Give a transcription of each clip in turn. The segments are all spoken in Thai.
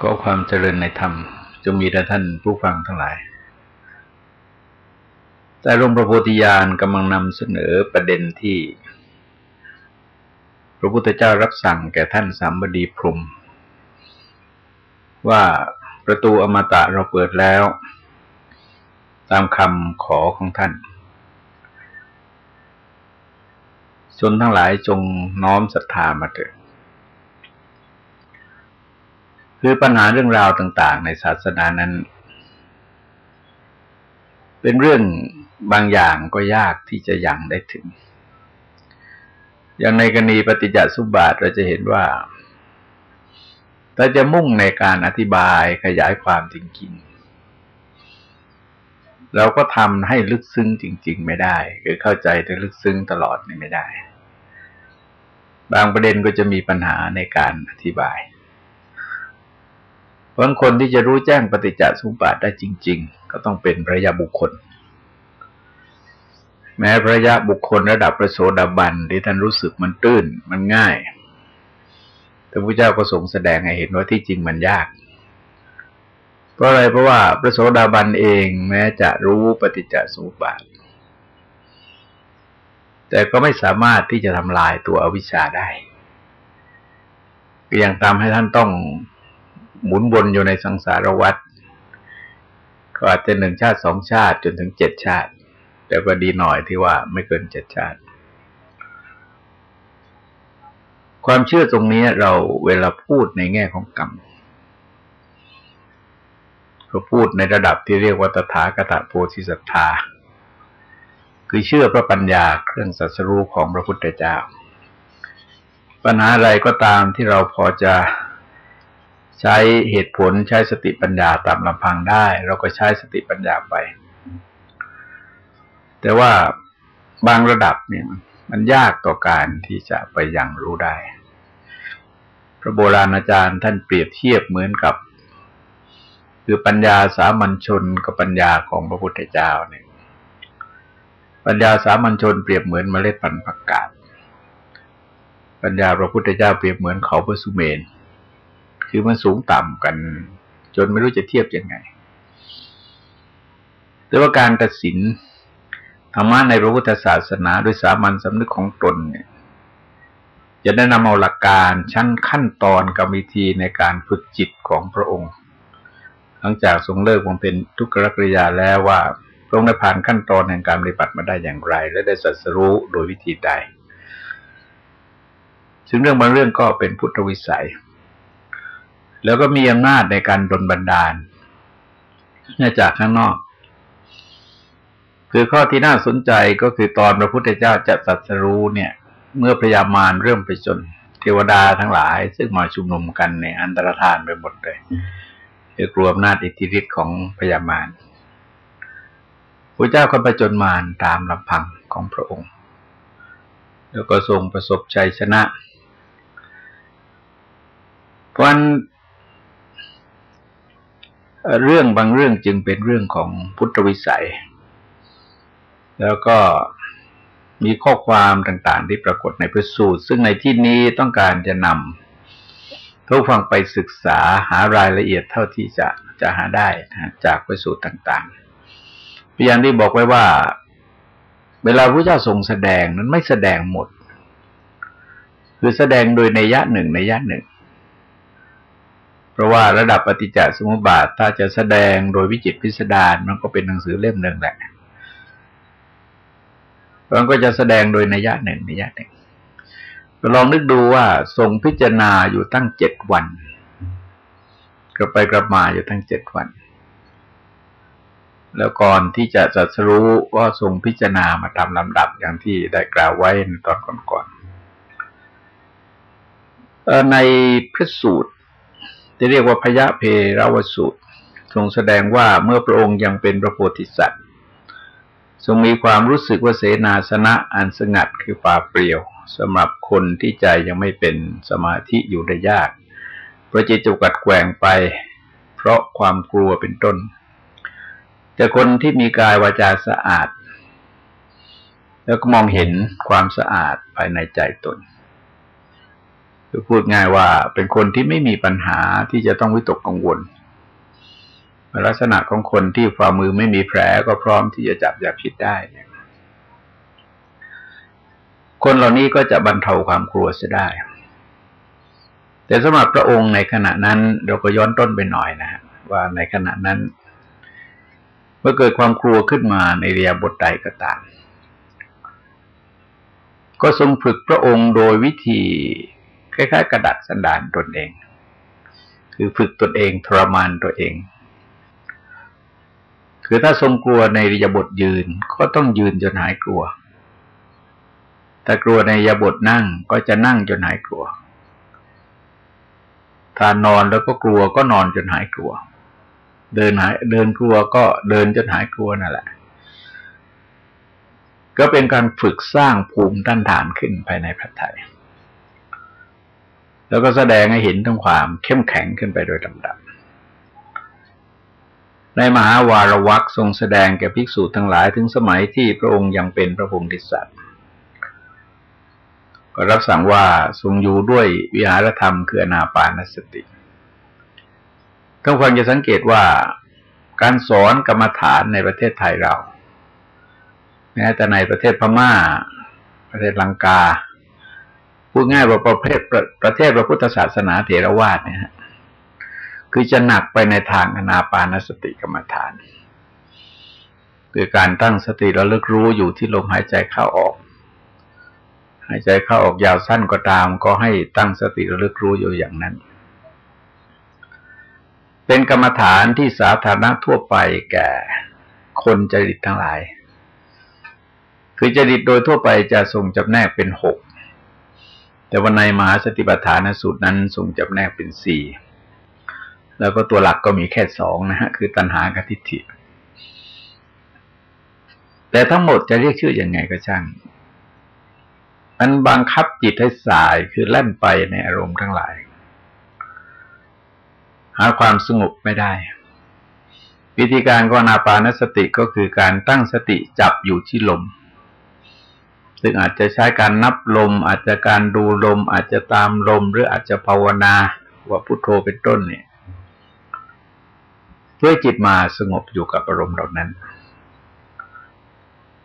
ขอความเจริญในธรรมจงมีแด่ท่านผู้ฟังทั้งหลาย แต่หลวงพระโพธิญาณกำลังนำเสนอประเด็นที่ พระพุทธเจ้ารับสั่งแก่ท่านสามบดีพรมว่าประตูอมตะเราเปิดแล้ว ตามคำขอของท่านชนทั้งหลายจงน้อมศรัทธามาเถิด คือปัญหาเรื่องราวต่าง ๆ ในศาสนานั้น เป็นเรื่องบางอย่างก็ยากที่จะยังได้ถึง อย่างในกรณีปฏิจจสุบาทเราจะเห็นว่าถ้าจะมุ่งในการอธิบายขยายความจริงๆเราก็ทำให้ลึกซึ้งจริง ๆ ไม่ได้ คือเข้าใจได้ลึกซึ้งตลอดนี่ไม่ได้ บางประเด็นก็จะมีปัญหาในการอธิบาย เพราะคนที่จะรู้แจ้งปฏิจจสมุปบาทได้จริง ๆ ก็ต้องเป็นพระยาบุคคล แม้พระยาบุคคลระดับพระโสดาบันที่ท่านรู้สึกมันตื้นมันง่าย แต่พระเจ้าก็ทรงแสดงให้เห็นว่าที่จริงมันยาก เพราะอะไรเพราะว่าพระโสดาบันเองแม้จะรู้ปฏิจจสมุปบาท แต่ก็ไม่สามารถที่จะทำลายตัวอวิชชาได้ก็ยังตามให้ท่านต้อง หมุนวนอยู่ในสังสารวัฏก็อาจจะหนึ่งชาติสองชาติจนถึงเจ็ดชาติ แต่ก็ดีหน่อยที่ว่าไม่เกินเจ็ดชาติ ความเชื่อตรงนี้เราเวลาพูดในแง่ของกรรมก็พูดในระดับที่เรียกว่าตถาคตโพธิสัตธาคือเชื่อพระปัญญาเครื่องสัสรู้ของพระพุทธเจ้า ปัญหาอะไรก็ตามที่เราพอจะ ใช้เหตุผลใช้สติปัญญาตามลำพังได้ เราก็ใช้สติปัญญาไป แต่ว่าบางระดับเนี่ย มันยากต่อการที่จะไปยังรู้ได้ พระโบราณอาจารย์ท่านเปรียบเทียบเหมือนกับ คือปัญญาสามัญชนกับปัญญาของพระพุทธเจ้าเนี่ยปัญญาสามัญชนเปรียบเหมือนเมล็ดพันธุ์ผักกาดปัญญาพระพุทธเจ้าเปรียบเหมือนเขาพระสุเมน คือมันสูงต่ำกัน จนไม่รู้จะเทียบยังไง แต่ว่าการตัดสินธรรมะในพระพุทธศาสนาโดยสามัญสำนึกของตนเนี่ยจะได้นำเอาหลักการชั้นขั้นตอนกรรมวิธีในการฝึกจิตของพระองค์ หลังจากทรงเลิกวงเป็นทุกขกริยาแล้วว่าพระองค์ได้ผ่านขั้นตอนแห่งการปฏิบัติมาได้อย่างไร และได้สัสรู้โดยวิธีใด ซึ่งเรื่องบางเรื่องก็เป็นพุทธวิสัย แล้วก็มีอำนาจในการดลบันดาลมาจากข้างนอก คือข้อที่น่าสนใจก็คือตอนพระพุทธเจ้าจะสัตรู้เนี่ย เมื่อพยามารเริ่มไปจนเทวดาทั้งหลาย ซึ่งมาชุมนุมกันในอันตรธานไปหมดเลยคือกลัวอำนาจอิทธิฤทธิ์ของพยามารพระเจ้าก็ไปจนมารตามลำพังของพระองค์ แล้วก็ทรงประสบชัยชนะเพราะ เรื่องบางเรื่องจึงเป็นเรื่องของพุทธวิสัย แล้วก็มีข้อความต่างๆ ที่ปรากฏในพระสูตร ซึ่งในที่นี้ต้องการจะนำทุกฟังไปศึกษาหารายละเอียดเท่าที่จะจะหาได้นะจากพระสูตรต่างๆพยานที่บอกไว้ว่า เวลาพระเจ้าทรงแสดงนั้นไม่แสดงหมด คือแสดงโดยในยะหนึ่งในยะหนึ่ง เพราะว่าระดับปฏิจจสมุปบาทถ้าจะแสดงโดยวิจิตพิสดารมันก็เป็นหนังสือเล่มหนึ่งแหละมันก็จะแสดงโดยนัยยะหนึ่งนัยยะหนึ่งลองนึกดูว่าทรงพิจารณาอยู่ตั้งเจ็ดวันกลับไปกลับมาอยู่ตั้งเจ็ดวัน แล้วก่อนที่จะจัดสรู้ก็ทรงพิจารณามาตามลำดับอย่างที่ได้กล่าวไว้ในตอนก่อนๆในพระสูตร ที่เรียกว่าพยะเพราวสุทรงแสดงว่าเมื่อพระองค์ยังเป็นพระโพธิสัตว์ ทรงมีความรู้สึกว่าเสนาสนะอันสงัดคือป่าเปลี่ยวสำหรับคนที่ใจยังไม่เป็นสมาธิอยู่ได้ยากเพราะจิตจุกัดแกว่งไป เพราะความกลัวเป็นต้น แต่คนที่มีกายวาจาสะอาด แล้วก็มองเห็นความสะอาดภายในใจตน คือพูดง่ายว่าเป็นคนที่ไม่มีปัญหาที่จะต้องวิตกกังวล ลักษณะของคนที่ฝ่ามือไม่มีแผลก็พร้อมที่จะจับยาพิษได้เนี่ยคนเหล่านี้ก็จะบรรเทาความกลัวเสียได้ แต่สำหรับพระองค์ในขณะนั้น เราก็ย้อนต้นไปหน่อยนะว่าในขณะนั้น เมื่อเกิดความกลัวขึ้นมาในเรียบทใดก็ตาม ก็ทรงฝึกพระองค์โดยวิธี คล้ายๆ กระดักสันดานตนเอง คือฝึกตนเองทรมานตัวเอง คือถ้าทรงกลัวในริยบทยืนก็ต้องยืนจนหายกลัว ถ้ากลัวในยบทนั่งก็จะนั่งจนหายกลัว ถ้านอนแล้วก็กลัวก็นอนจนหายกลัว เดินหายเดินกลัวก็เดินจนหายกลัวนั่นแหละก็เป็นการฝึกสร้างภูมิต้านทานขึ้นภายในพระไทย แล้วก็แสดงให้เห็นถึงความเข้มแข็งขึ้นไปโดยลำดับ ในมหาวารวักทรงแสดงแก่ภิกษุทั้งหลายถึงสมัยที่พระองค์ยังเป็นพระพงศิสัตว์ก็รับสั่งว่าทรงอยู่ด้วยวิหารธรรมคืออนาปานสติท่านฟังจะสังเกตว่าการสอนกรรมฐานในประเทศไทยเรา แม้แต่ในประเทศพม่า ประเทศลังกา พูดง่ายว่าประเภทประเทศพระพุทธศาสนาเถรวาทเนี่ยคือจะหนักไปในทางอนาปานสติกรรมฐาน คือการตั้งสติระลึกรู้อยู่ที่ลมหายใจเข้าออก หายใจเข้าออกยาวสั้นก็ตาม ก็ให้ตั้งสติระลึกรู้อยู่อย่างนั้น เป็นกรรมฐานที่สาธารณะทั่วไปแก่คนจริตทั้งหลาย คือจริตโดยทั่วไปจะทรงจำแนกเป็นหก แต่วันในมหาสติปัฏฐานสูตรนั้นทรงจำแนกเป็นสี่แล้วก็ตัวหลักก็มีแค่สองนะฮะ คือตัณหากับทิฏฐิ แต่ทั้งหมดจะเรียกชื่ออยังไงก็ช่าง มันบังคับจิตให้สายคือแล่นไปในอารมณ์ทั้งหลาย หาความสงบไม่ได้ วิธีการของนาปานสติก็คือการตั้งสติจับอยู่ที่ลม ซึ่งอาจจะใช้การนับลม อาจจะการดูลม อาจจะตามลม หรืออาจจะภาวนาว่าพุโทโธเป็นต้นเนี่ยเพื่อจิตมาสงบอยู่กับอารมณ์เหล่านั้น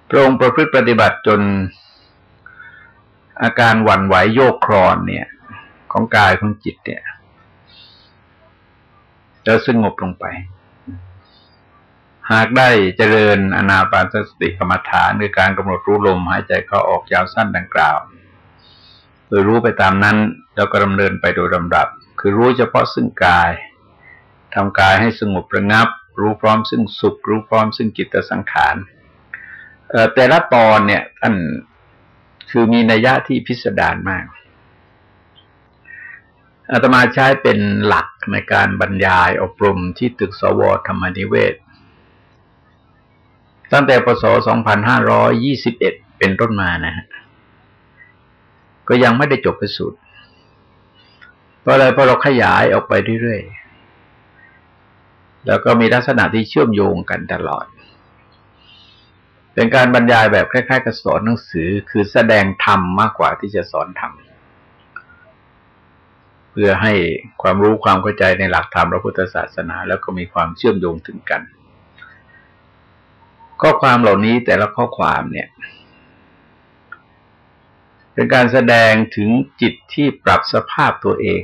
พระองค์ประพฤติปฏิบัติจนอาการหวั่นไหวโยกคลอนเนี่ย ของกายของจิตเนี่ยจะสงบลงไป หากได้เจริญอนาปานสติกรรมฐานในการกำหนดรู้ลมหายใจเข้าออกยาวสั้นดังกล่าวโดยรู้ไปตามนั้นแล้วก็ดำเนินไปโดยลำดับ คือรู้เฉพาะซึ่งกายทำกายให้สงบระงับ รู้พร้อมซึ่งสุข รู้พร้อมซึ่งจิตสังขารแต่ละตอนเนี่ยท่านคือมีนัยยะที่พิสดารมากอาตมาใช้เป็นหลักในการบรรยายอบรมที่ตึกสวธรรมนิเวศ ตั้งแต่ปศ2521 เป็นต้นมานะฮะ ก็ยังไม่ได้จบไปสุดเพราะอะไรเพราะเราขยายออกไปเรื่อยๆ แล้วก็มีลักษณะที่เชื่อมโยงกันตลอด เป็นการบรรยายแบบคล้ายๆกับสอนหนังสือ คือแสดงธรรมมากกว่าที่จะสอนธรรม เพื่อให้ความรู้ความเข้าใจในหลักธรรมพระพุทธศาสนา แล้วก็มีความเชื่อมโยงถึงกัน ข้อความเหล่านี้แต่ละข้อความเนี่ย เป็นการแสดงถึงจิตที่ปรับสภาพตัวเอง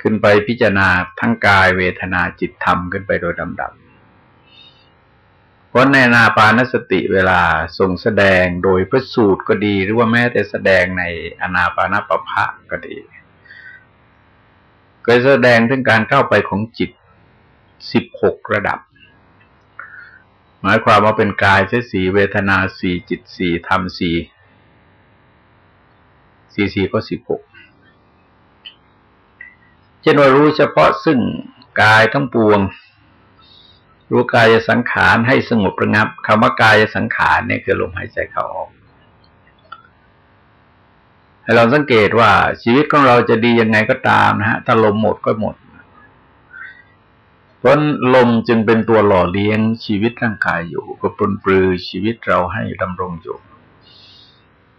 ขึ้นไปพิจารณาทั้งกายเวทนาจิตธรรมขึ้นไปโดยลำดับเพราะในนาปานสติเวลาทรงแสดงโดยพระสูตรก็ดี หรือว่าแม้แต่แสดงในอนาปานปภะก็ดีก็แสดงถึงการเข้าไปของจิตสิบหกระดับ หมายความว่าเป็นกายใช้สีเวทนาสี่จิตสี่ธรรมสี่สี่สี่ก็สิบหกเช่นว่ารู้เฉพาะซึ่งกายทั้งปวง รู้กายสังขารให้สงบระงับคำว่ากายสังขารเนี่ยคือลมหายใจเข้าออกให้เราสังเกตว่าชีวิตของเราจะดียังไงก็ตามนะฮะถ้าลมหมดก็หมด เพราะลมจึงเป็นตัวหล่อเลี้ยงชีวิตร่างกายอยู่ ก็ปลนปลือชีวิตเราให้ดำรงอยู่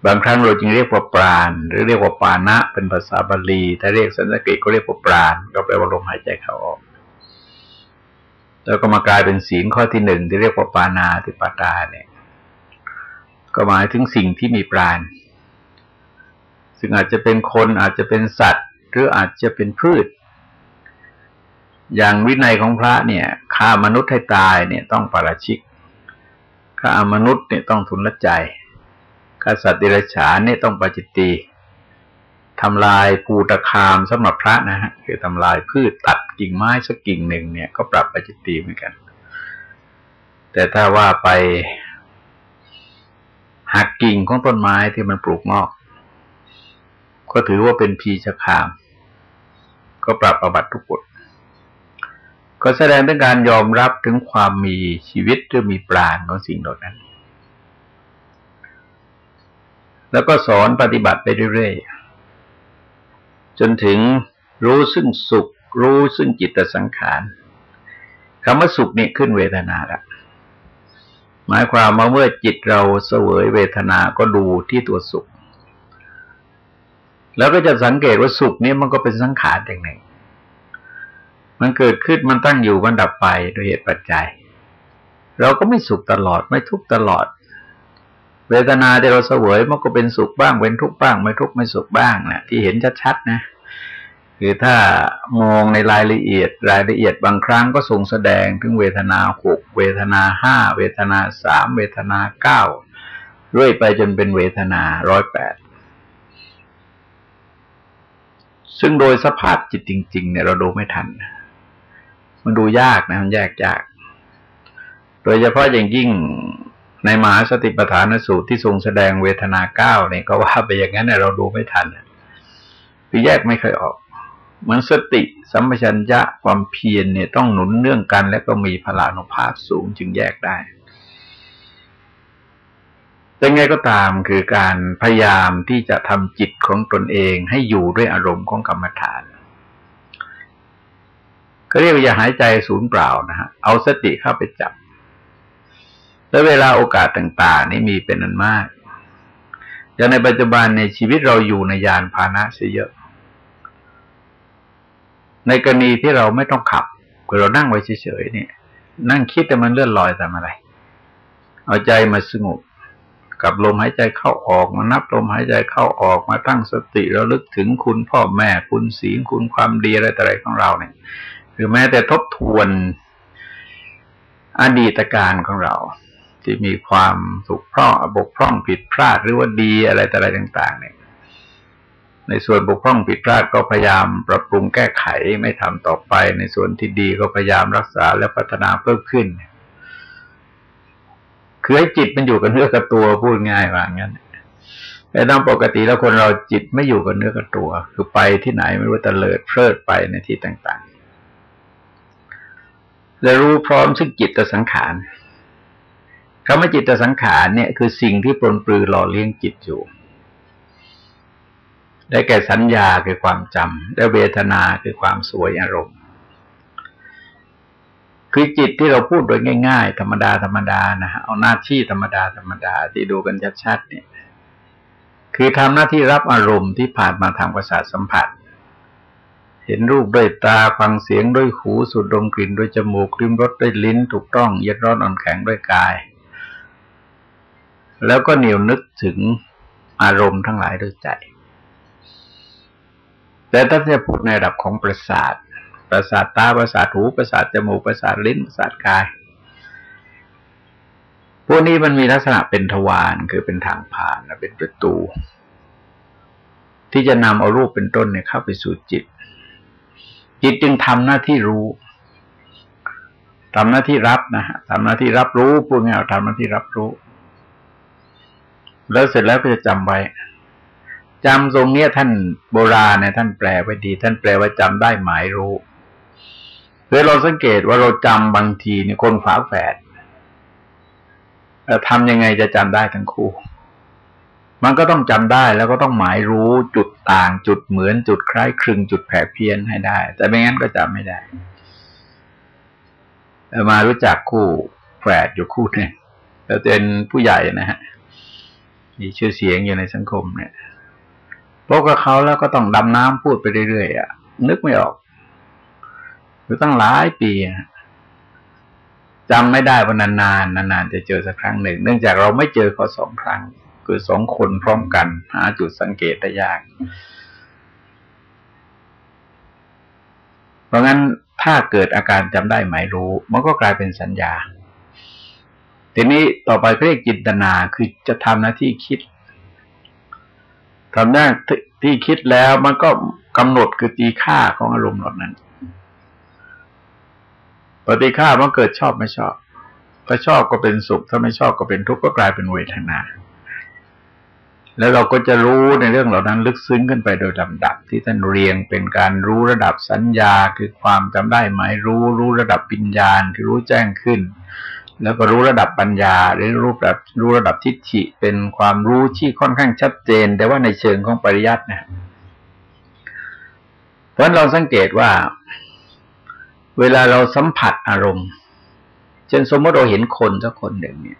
บางครั้งเราจึงเรียกว่าปราณหรือเรียกว่าปานะ เป็นภาษาบาลี ถ้าเรียกสันสกฤตก็เรียกว่าปราณก็แปลว่าลมหายใจเข้าออก แล้วก็มากลายเป็นศีลข้อที่หนึ่งที่เรียกว่าปานาติปตาเนี่ย ก็หมายถึงสิ่งที่มีปราณซึ่งอาจจะเป็นคนอาจจะเป็นสัตว์ หรืออาจจะเป็นพืช อย่างวินัยของพระเนี่ยฆ่ามนุษย์ให้ตายเนี่ยต้องปาราชิกฆ่ามนุษย์เนี่ยต้องทุนละใจฆ่าสัตว์เดรัจฉานเนี่ยต้องปาจิตตีทำลายภูตะคามสำหรับพระนะฮะคือทำลายพืชตัดกิ่งไม้สักกิ่งหนึ่งเนี่ยก็ปรับปาจิตตีเหมือนกัน แต่ถ้าว่าไปหักกิ่งของต้นไม้ที่มันปลูกงอก ก็ถือว่าเป็นพีชคาม ก็ปรับประบัติทุกกฎ ก็แสดงถึงการยอมรับถึงความมีชีวิตหรือมีปราณของสิ่งเหล่านั้น แล้วก็สอนปฏิบัติไปเรื่อยๆ จนถึงรู้ซึ่งสุข รู้ซึ่งจิตสังขารคำว่าสุขนี่ขึ้นเวทนาละหมายความว่าเมื่อจิตเราเสวยเวทนาก็ดูที่ตัวสุข แล้วก็จะสังเกตว่าสุขนี้มันก็เป็นสังขารอย่างหนึ่ง มันเกิดขึ้นมันตั้งอยู่มันดับไปโดยเหตุปัจจัย เราก็ไม่สุขตลอดไม่ทุกตลอด เวทนาที่เราเสวยมันก็เป็นสุขบ้างเป็นทุกข์บ้าง ไม่ทุกข์ไม่สุขบ้างนะที่เห็นชัดๆนะคือถ้ามองในรายละเอียดรายละเอียดบางครั้งก็ทรงแสดงถึงเวทนาหกเวทนาห้าเวทนาสามเวทนาเก้าเรื่อยไปจนเป็นเวทนาร้อยแปดซึ่งโดยสภาพจิตจริง ๆ เนี่ยเราดูไม่ทัน มันดูยากนะมันแยกยาก โดยเฉพาะอย่างยิ่งในมหาสติปัฏฐานสูตรที่ทรงแสดงเวทนาเก้าเนี่ยก็ว่าไปอย่างนั้นเราดูไม่ทันคือแยกไม่เคยออก เหมือนสติสัมปชัญญะความเพียรเนี่ยต้องหนุนเนื่องกัน และก็มีพลานุภาพสูงจึงแยกได้แต่ไงก็ตามคือการพยายามที่จะทำจิตของตนเองให้อยู่ด้วยอารมณ์ของกรรมฐาน ก็เรียกว่าอย่าหายใจศูนย์เปล่านะฮะเอาสติเข้าไปจับ แล้วเวลาโอกาสต่าง ๆ นี่มีเป็นอันมากอย่างในปัจจุบันในชีวิตเราอยู่ในยานพาหนะเสียเยอะ ในกรณีที่เราไม่ต้องขับคือเรานั่งไว้เฉยๆเนี่ย นั่งคิดแต่มันเลื่อนลอยทำอะไร เอาใจมาสงบกับลมหายใจเข้าออกมานับลมหายใจเข้าออกมาตั้งสติแล้วลึกถึงคุณพ่อแม่คุณศีลคุณความดีอะไรต่ออะไรของเราเนี่ย หรือแม้แต่ทบทวนอดีตการของเรา ที่มีความสุขพร่องบกพร่องผิดพลาดหรือว่าดีอะไรต่อะไรต่าง ๆ เนี่ย ในส่วนบกพร่องผิดพลาดก็พยายามปรับปรุงแก้ไขไม่ทำต่อไป ในส่วนที่ดีก็พยายามรักษาและพัฒนาเพิ่มขึ้นคือให้จิตมันอยู่กับเนื้อกับตัวพูดง่ายว่างั้นแต่ตามปกติแล้วคนเราจิตไม่อยู่กับเนื้อกับตัว คือไปที่ไหนไม่รู้ตะเลิดเพลิดไปในที่ต่างๆ และรู้พร้อมซึ่งจิตสังขารคำว่าจิตสังขารเนี่ยคือสิ่งที่ปลนปลือหล่อเลี้ยงจิตอยู่ ได้แก่สัญญาคือความจำได้เวทนาคือความสวยอารมณ์ คือจิตที่เราพูดโดยง่าย ๆ ธรรมดาธรรมดานะฮะเอาหน้าที่ธรรมดาธรรมดาที่ดูกันชัดๆเนี่ย คือทำหน้าที่รับอารมณ์ที่ผ่านมาทางประสาทสัมผัสเเห็นรูปด้วยตาฟังเสียงด้วยหูสูดดมกลิ่นด้วยจมูกริมรสด้วยลิ้น ถูกต้องเย็นร้อนอ่อนแข็งด้วยกาย แล้วก็เหนียวนึกถึงอารมณ์ทั้งหลายด้วยใจ แต่ถ้าจะพูดในระดับของประสาท ประสาทตาประสาทหูประสาทจมูกประสาทลิ้นประสาทกายพวกนี้มันมีลักษณะเป็นทวารคือเป็นทางผ่านและเป็นประตู ที่จะนำเอารูปเป็นต้นเนี่ยเข้าไปสู่จิต จิตจึงทำหน้าที่รู้ทำหน้าที่รับนะฮะทำหน้าที่รับรู้พูดง่ายๆทำหน้าที่รับรู้ แล้วเสร็จแล้วก็จะจำไว้จำตรงเนี้ยท่านโบราณเนี่ยท่านแปลไว้ดี ท่านแปลว่าจำได้หมายรู้เพื่อเราสังเกตว่าเราจำบางทีเนี่ยคนฝาแฝดทำยังไงจะจำได้ทั้งคู่ มันก็ต้องจำได้แล้วก็ต้องหมายรู้จุดต่าง จุดเหมือนจุดคล้ายคลึงจุดแผกเพี้ยนให้ได้ แต่ไม่งั้นก็จำไม่ได้มารู้จักคู่แฝดอยู่คู่หนึ่งแล้วเป็นผู้ใหญ่นะฮะมีชื่อเสียงอยู่ในสังคมเนี่ยพบกับเขาแล้วก็ต้องดำน้ำพูดไปเรื่อยๆอะ นึกไม่ออกคือตั้งหลายปีจำไม่ได้ว่านานๆนานๆจะเจอสักครั้งหนึ่ง เนื่องจากเราไม่เจอเขาสองครั้ง คือสองคนพร้อมกัน หาจุดสังเกตได้ยาก เพราะงั้นถ้าเกิดอาการจำได้หมายรู้ มันก็กลายเป็นสัญญา ทีนี้ต่อไปเรียกจินตนาคือจะทำหน้าที่คิดทำหน้าที่คิดแล้วมันก็กำหนดคือตีค่าของอารมณ์เหล่านั้นปฏิฆามันเกิดชอบไม่ชอบ ถ้าชอบก็เป็นสุข ถ้าไม่ชอบก็เป็นทุกข์ก็กลายเป็นเวทนา แล้วเราก็จะรู้ในเรื่องเหล่านั้นลึกซึ้งขึ้นไปโดยลำดับ ที่ท่านเรียงเป็นการรู้ระดับสัญญาคือความจำได้หมายรู้รู้ระดับปัญญาคือรู้แจ้งขึ้น แล้วก็รู้ระดับปัญญาหรือรู้ระดับรู้ระดับทิฏฐิเป็นความรู้ที่ค่อนข้างชัดเจน แต่ว่าในเชิงของปริยัตินะเพราะเราสังเกตว่า เวลาเราสัมผัสอารมณ์เช่นสมมติเราเห็นคนสักคนหนึ่งเนี่ย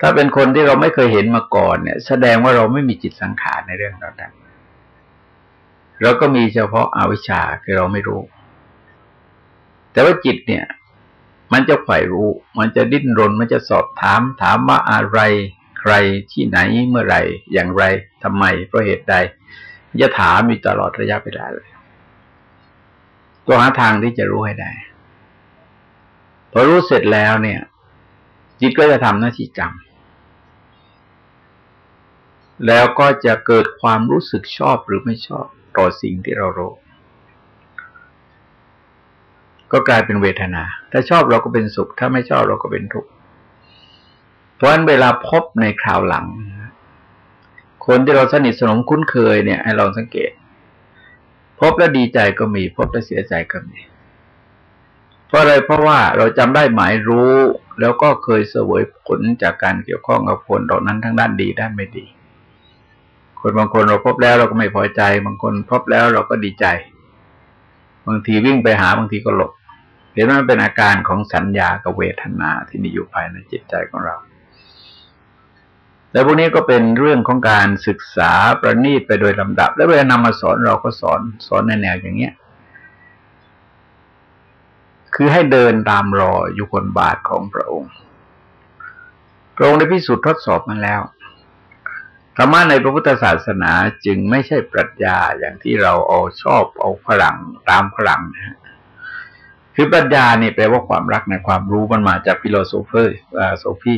ถ้าเป็นคนที่เราไม่เคยเห็นมาก่อนเนี่ย แสดงว่าเราไม่มีจิตสังขารในเรื่องนั้นเราก็มีเฉพาะอาวิชชาคือเราไม่รู้ แต่ว่าจิตเนี่ย มันจะใฝ่รู้ มันจะดิ้นรน มันจะสอบถาม ถามว่าอะไรใครที่ไหนเมื่อไรอย่างไรทำไมเพราะเหตุใดจะถามอยู่ตลอดระยะเวลาเลยก็หาทางที่จะรู้ให้ได้ พอรู้เสร็จแล้วเนี่ย จิตก็จะทำหน้าที่จำ แล้วก็จะเกิดความรู้สึกชอบหรือไม่ชอบต่อสิ่งที่เรารู้ ก็กลายเป็นเวทนา ถ้าชอบเราก็เป็นสุข ถ้าไม่ชอบเราก็เป็นทุกข์ เพราะฉะนั้นเวลาพบในคราวหลัง คนที่เราสนิทสนมคุ้นเคยเนี่ยให้เราสังเกต พบแล้วดีใจก็มี พบแล้วเสียใจก็มี เพราะอะไรเพราะว่าเราจำได้หมายรู้ แล้วก็เคยเสวยผลจากการเกี่ยวข้องกับคนเหล่านั้นทั้งด้านดีด้านไม่ดี คนบางคนเราพบแล้วเราก็ไม่พอใจ บางคนพบแล้วเราก็ดีใจ บางทีวิ่งไปหาบางทีก็หลบเห็นว่ามันเป็นอาการของสัญญากับเวทนาที่มีอยู่ภายในจิตใจของเรา แล้วพวกนี้ก็เป็นเรื่องของการศึกษาประณีตไปโดยลำดับ แล้วเวลานำมาสอนเราก็สอนสอนในแนวอย่างเนี้ย คือให้เดินตามรอยยุคลบาทของพระองค์ พระองค์ได้พิสูจน์ทดสอบมาแล้ว ธรรมะในพระพุทธศาสนาจึงไม่ใช่ปรัชญาอย่างที่เราเอาชอบเอาฝรั่งตามฝรั่งนะฮะคือปรัชญานี่แปลว่าความรักในความรู้มันมาจาก philosopherโซฟี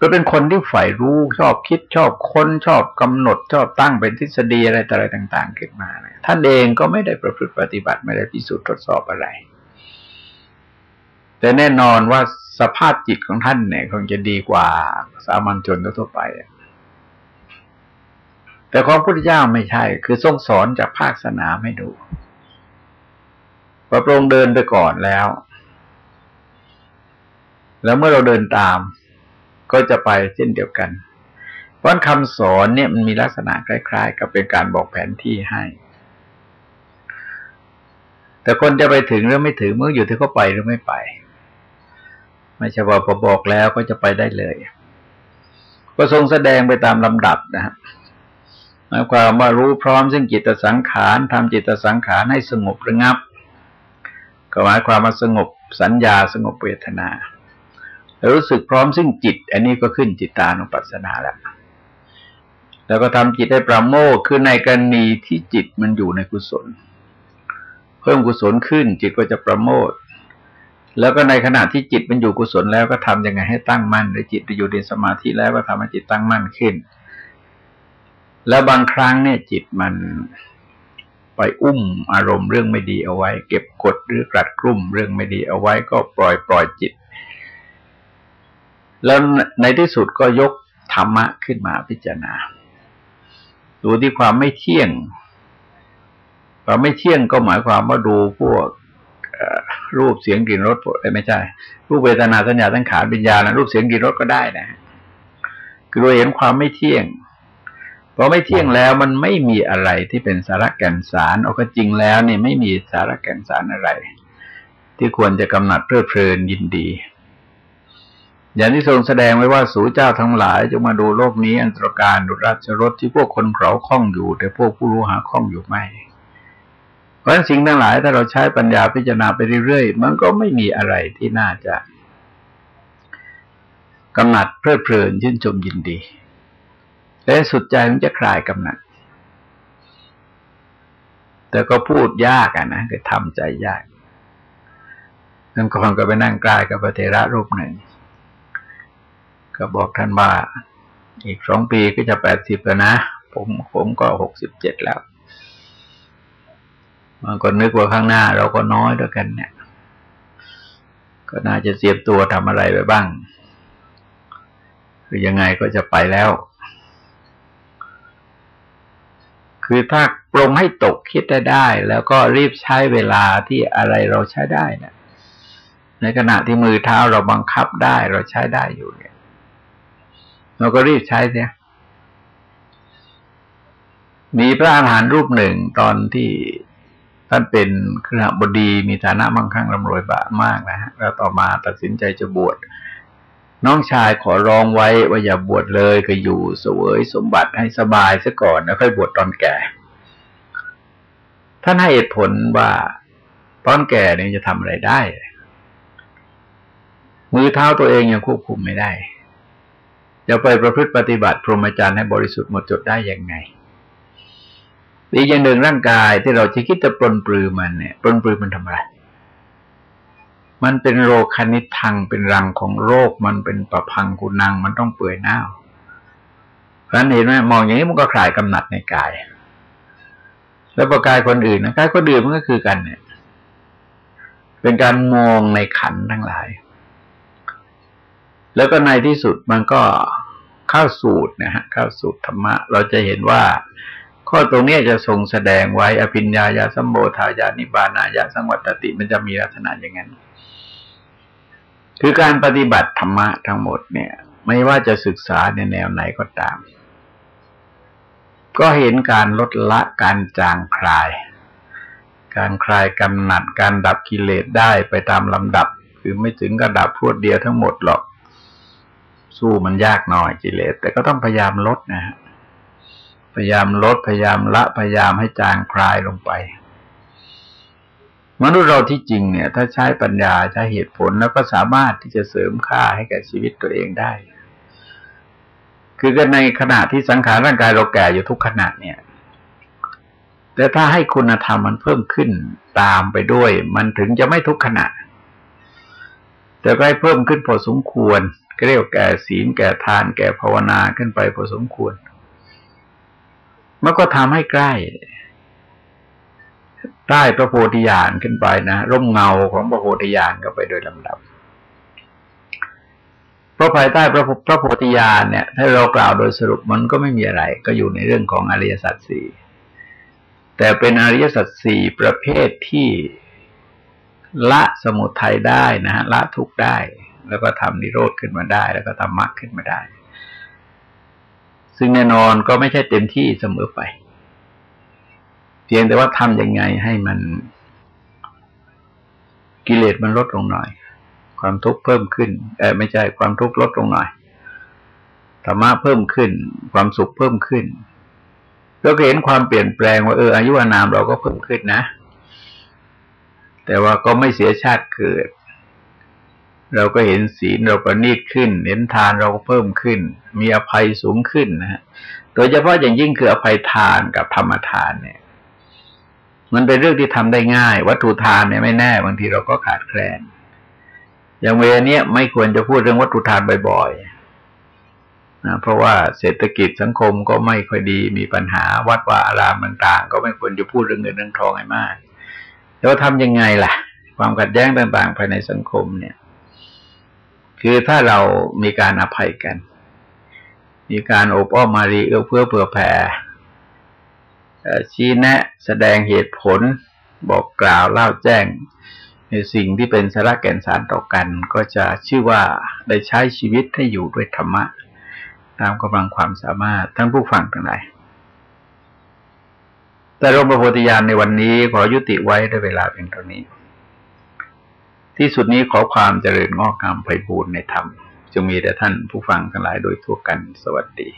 ก็เป็นคนที่ใฝ่รู้ชอบคิดชอบค้นชอบกำหนดชอบตั้งเป็นทฤษฎีอะไรต่อะไรต่าง ๆ ขึ้นมาเนี่ยท่านเองก็ไม่ได้ประพฤติปฏิบัติไม่ได้พิสูจน์ทดสอบอะไร แต่แน่นอนว่าสภาพจิตของท่านเนี่ย คงจะดีกว่าสามัญชนทั่วไป แต่ของพุทธเจ้าไม่ใช่ คือทรงสอนจากภาคสนามให้ดูพระพระองค์เดินไปก่อนแล้ว แล้วเมื่อเราเดินตาม ก็จะไปเช่นเดียวกัน เพราะคำสอนเนี่ยมันมีลักษณะคล้าย ๆ กับเป็นการบอกแผนที่ให้ แต่คนจะไปถึงหรือไม่ถึงเมื่ออยู่ที่เขาไปหรือไม่ไป ไม่ใช่ว่าพอบอกแล้วก็จะไปได้เลย ก็ทรงแสดงไปตามลำดับนะฮะหมายความว่ารู้พร้อมซึ่งจิตสังขารทำจิตสังขารให้สงบระงับ ก็หมายความว่าสงบสัญญาสงบเวทนารู้สึกพร้อมซึ่งจิต อันนี้ก็ขึ้นจิตตานุปัสสนาแล้ว แล้วก็ทำจิตให้ประโมทคือในกรณีที่จิตมันอยู่ในกุศล เพิ่มกุศลขึ้นจิตก็จะประโมท แล้วก็ในขณะที่จิตมันอยู่กุศลแล้วก็ทํำยังไงให้ตั้งมั่นหรือจิตอยู่ในสมาธิแล้วก็ทำให้จิตตั้งมั่นขึ้น แล้วบางครั้งเนี่ยจิตมันไปอุ้มอารมณ์เรื่องไม่ดีเอาไว้ เก็บกดหรือกลัดกลุ่มเรื่องไม่ดีเอาไว้ก็ปล่อยปล่อยจิต แล้วในที่สุดก็ยกธรรมะขึ้นมาพิจารณาดูที่ความไม่เที่ยงความไม่เที่ยงก็หมายความว่าดูพวก รูปเสียงกลิ่นรสไม่ใช่ รูปเวทนาสัญญาสังขารวิญญาณรูปเสียงกลิ่นรสก็ได้นะคือเราเห็นความไม่เที่ยงพอไม่เที่ยงแล้วมันไม่มีอะไรที่เป็นสาระแก่นสารเอาก็จริงแล้วนี่ไม่มีสาระแก่นสารอะไร ที่ควรจะกำหนัดเพลิดเพลินยินดี อย่างที่ทรงแสดงไว้ว่าสูเจ้าทั้งหลายจงมาดูโลกนี้อันตรการดุราชรถที่พวกคนเขาคล้องอยู่ แต่พวกผู้รู้หาคล้องอยู่ไม่ เพราะสิ่งทั้งหลายถ้าเราใช้ปัญญาพิจารณาไปเรื่อยๆ มันก็ไม่มีอะไรที่น่าจะกำหนัดเพลิดเพลินชื่นชมยินดี และสุดใจมันจะคลายกำหนัด แต่ก็พูดยากอะนะคือทำใจยากนั่นก่อนก็ไปนั่งกลายกับพระเทระรูปหนึ่ง ก็บอกท่านว่าอีกสองปีก็จะแปดสิบแล้วนะ ผมผมก็หกสิบเจ็ดแล้ว มันก็นึกว่าข้างหน้าเราก็น้อยด้วยกันเนี่ย ก็น่าจะเสียบตัวทำอะไรไปบ้าง คือยังไงก็จะไปแล้ว คือถ้าปรงให้ตกคิดได้ได้ แล้วก็รีบใช้เวลาที่อะไรเราใช้ได้นะในขณะที่มือเท้าเราบังคับได้เราใช้ได้อยู่เนี่ย เราก็รีบใช้เนี่ยมีพระอาหารรูปหนึ่งตอนที่ ท่านเป็นขณะบดีมีฐานะมั่งคั่งร่ำรวยบะมากนะฮะแล้วต่อมาตัดสินใจจะบวชน้องชายขอร้องไว้ว่าอย่าบวชเลยก็อยู่เสวยสมบัติให้สบายซะก่อนแล้วค่อยบวชตอนแก่ ท่านให้เหตุผลว่าตอนแก่เนี่ยจะทำอะไรได้ มือเท้าตัวเองยังควบคุมไม่ได้ จะไปประพฤติปฏิบัติพรหมจรรย์ให้บริสุทธิ์หมดจดได้ยังไง อีกอย่างหนึ่งร่างกายที่เราจะคิดจะปลนปลือมันเนี่ยปลนปลือมันทำอะไร มันเป็นโรคคณิทังเป็นรังของโรคมันเป็นประพังกุนังมันต้องเปื่อยเน่าเพราะนั้นเห็นไหมมองอย่างนี้มันก็คลายกำหนัดในกาย แล้วประกายคนอื่นนะกายคนอื่นมันก็คือกันเนี่ย เป็นการมองในขันทั้งหลาย แล้วก็ในที่สุดมันก็เข้าสูตรนะฮะเข้าสูตรธรรมะ เราจะเห็นว่า ข้อตรงนี้จะทรงแสดงไว้อภิญญาญาสัมโบธายานิบานายาสังวัตติมันจะมีลักษณะอย่างนั้น คือการปฏิบัติธรรมะทั้งหมดเนี่ย ไม่ว่าจะศึกษาในแนวไหนก็ตาม ก็เห็นการลดละการจางคลาย การคลายกำหนัดการดับกิเลสได้ไปตามลำดับ คือไม่ถึงกระดับพรวดเดียวทั้งหมดหรอก สู้มันยากหน่อยกิเลสแต่ก็ต้องพยายามลดนะฮะ พยายามลดพยายามละพยายามให้จางคลายลงไปมนุษย์เราที่จริงเนี่ย ถ้าใช้ปัญญาใช้เหตุผลแล้วก็สามารถที่จะเสริมค่าให้แก่ชีวิตตัวเองได้ คือกันในขณะที่สังขารร่างกายเราแก่อยู่ทุกขณะเนี่ย แต่ถ้าให้คุณธรรมมันเพิ่มขึ้นตามไปด้วย มันถึงจะไม่ทุกขณะ แต่ก็ให้เพิ่มขึ้นพอสมควร ก็เรียกแก่ศีลแก่ทาน แก่ภาวนาขึ้นไปพอสมควร มันก็ทำให้ใกล้ ใต้พระโพธิญาณขึ้นไปนะร่มเงาของพระโพธิญาณก็ไปโดยลำดับเพราะภายใต้พระพระโพธิญาณเนี่ย ถ้าเรากล่าวโดยสรุปมันก็ไม่มีอะไร ก็อยู่ในเรื่องของอริยสัจสี่แต่เป็นอริยสัจสี่ประเภทที่ละสมุทัยได้นะฮะละทุกได้ แล้วก็ทำนิโรธขึ้นมาได้ แล้วก็ทำมรรคขึ้นมาได้ ซึ่งแน่นอนก็ไม่ใช่เต็มที่เสมอไป เพียงแต่ว่าทำยังไงให้มันกิเลสมันลดลงหน่อย ความทุกข์เพิ่มขึ้นเออไม่ใช่ความทุกข์ลดลงหน่อยธรรมะเพิ่มขึ้น ความสุขเพิ่มขึ้นเราก็เห็นความเปลี่ยนแปลงว่าเอออายุอานามเราก็เพิ่มขึ้นนะ แต่ว่าก็ไม่เสียชาติเกิด เราก็เห็นศีลเราประณีตขึ้น เห็นทานเราก็เพิ่มขึ้น มีอภัยสูงขึ้นนะฮะ โดยเฉพาะอย่างยิ่งคืออภัยทานกับธรรมทานเนี่ย มันเป็นเรื่องที่ทำได้ง่าย วัตถุทานเนี่ยไม่แน่บางทีเราก็ขาดแคลน อย่างเวลานี้ไม่ควรจะพูดเรื่องวัตถุทานบ่อยๆนะเพราะว่าเศรษฐกิจสังคมก็ไม่ค่อยดี มีปัญหาวัดว่าอารามต่างๆ ก็ไม่ควรจะพูดเรื่องเงินเรื่องทองให้มาก แล้วทำยังไงล่ะ ความขัดแย้งต่าง ๆ ภายในสังคมเนี่ย คือถ้าเรามีการอภัยกัน มีการอบอ้อมมารีเอื้อเพื่อเผื่อแผ่ชี้แนะ แสดงเหตุผลบอกกล่าวเล่าแจ้ง ในสิ่งที่เป็นสาระแก่นสารต่อกัน ก็จะชื่อว่าได้ใช้ชีวิตให้อยู่ด้วยธรรมะ ตามกำลังความสามารถทั้งผู้ฟังทั้งหลายแต่รมประโพธิญาณในวันนี้ขอยุติไว้ด้วยเวลาเพียงเท่านี้ ที่สุดนี้ขอความเจริญงอกงามไพบูรณ์ในธรรมจงมีแด่ท่านผู้ฟังทั้งหลายโดยทั่วกันสวัสดี